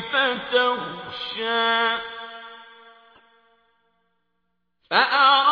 فتخشى. فأراه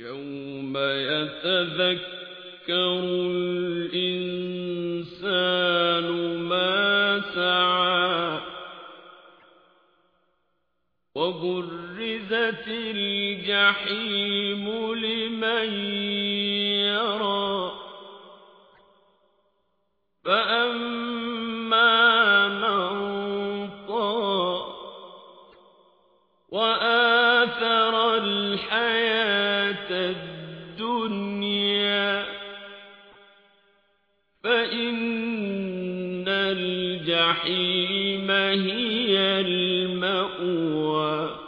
يوم يتذكر الإنسان ما سعى وبرزت الجحيم لمن يرى فأما الدنيا فإن الجحيم هي المأوى.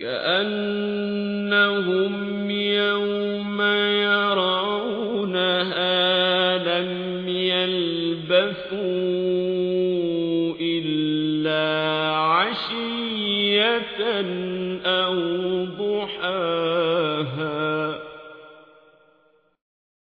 كأنهم يوم يرونها لم يلبثوا إلا عشية أو